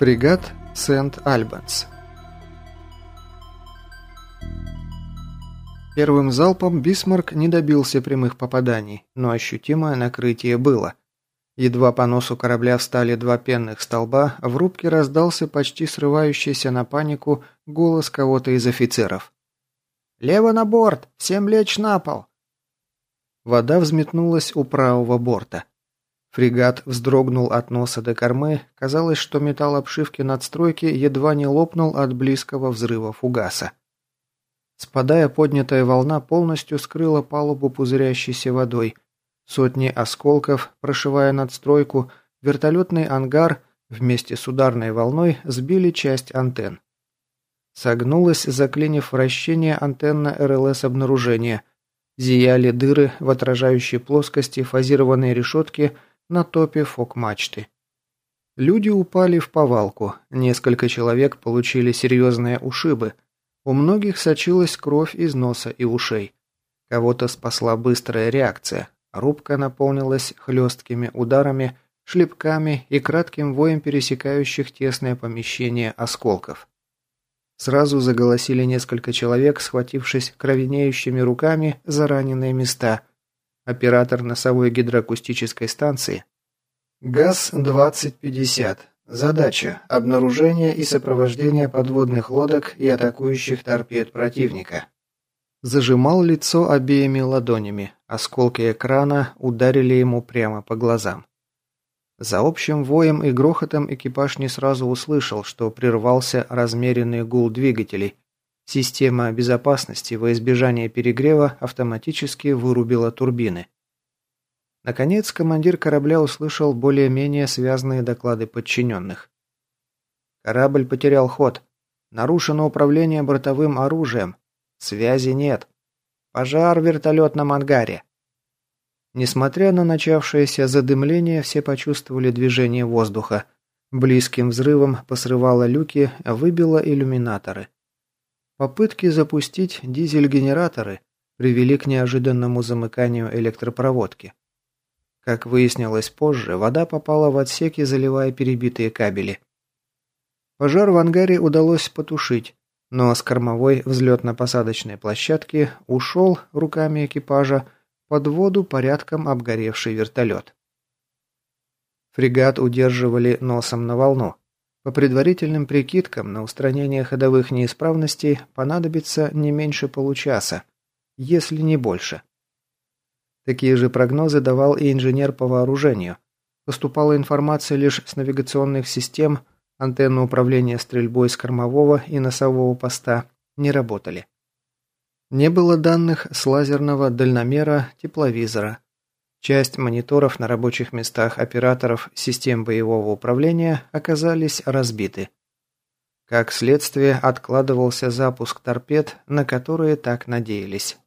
Фрегат Сент-Альбанс Первым залпом Бисмарк не добился прямых попаданий, но ощутимое накрытие было. Едва по носу корабля встали два пенных столба, в рубке раздался почти срывающийся на панику голос кого-то из офицеров. «Лево на борт! Всем лечь на пол!» Вода взметнулась у правого борта. Фрегат вздрогнул от носа до кормы, казалось, что металл обшивки надстройки едва не лопнул от близкого взрыва фугаса. Спадая, поднятая волна полностью скрыла палубу пузырящейся водой. Сотни осколков, прошивая надстройку, вертолетный ангар вместе с ударной волной сбили часть антенн. Согнулась, заклинив вращение антенна РЛС обнаружения. Зияли дыры в отражающей плоскости фазированной решетки – на топе фок-мачты. Люди упали в повалку, несколько человек получили серьезные ушибы, у многих сочилась кровь из носа и ушей. Кого-то спасла быстрая реакция, рубка наполнилась хлесткими ударами, шлепками и кратким воем пересекающих тесное помещение осколков. Сразу заголосили несколько человек, схватившись кровенеющими руками за раненые места, Оператор носовой гидроакустической станции. ГАЗ-2050. Задача – обнаружение и сопровождение подводных лодок и атакующих торпед противника. Зажимал лицо обеими ладонями, осколки экрана ударили ему прямо по глазам. За общим воем и грохотом экипаж не сразу услышал, что прервался размеренный гул двигателей, Система безопасности во избежание перегрева автоматически вырубила турбины. Наконец, командир корабля услышал более-менее связанные доклады подчиненных. Корабль потерял ход. Нарушено управление бортовым оружием. Связи нет. Пожар в вертолетном ангаре. Несмотря на начавшееся задымление, все почувствовали движение воздуха. Близким взрывом посрывало люки, выбило иллюминаторы. Попытки запустить дизель-генераторы привели к неожиданному замыканию электропроводки. Как выяснилось позже, вода попала в отсеки, заливая перебитые кабели. Пожар в ангаре удалось потушить, но с кормовой взлетно-посадочной площадки ушел руками экипажа под воду порядком обгоревший вертолет. Фрегат удерживали носом на волну. По предварительным прикидкам, на устранение ходовых неисправностей понадобится не меньше получаса, если не больше. Такие же прогнозы давал и инженер по вооружению. Поступала информация лишь с навигационных систем, антенны управления стрельбой с кормового и носового поста не работали. Не было данных с лазерного дальномера тепловизора. Часть мониторов на рабочих местах операторов систем боевого управления оказались разбиты. Как следствие, откладывался запуск торпед, на которые так надеялись.